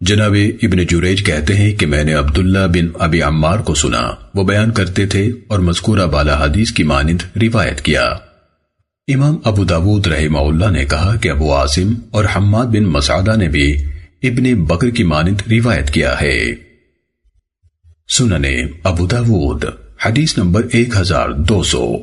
جناب ابن جریج کہتے ہیں کہ میں نے عبداللہ بن ابی عمار کو سنا۔ وہ بیان کرتے تھے اور مذکورہ بالا حدیث کی مانند روایت کیا۔ امام ابو داود رحمہ اللہ نے کہا کہ ابو عاصم اور حماد بن مسعدہ نے بھی ابن بکر کی مانند روایت کیا ہے۔ سننے ابو داود، حدیث نمبر ایک ہزار دو سو۔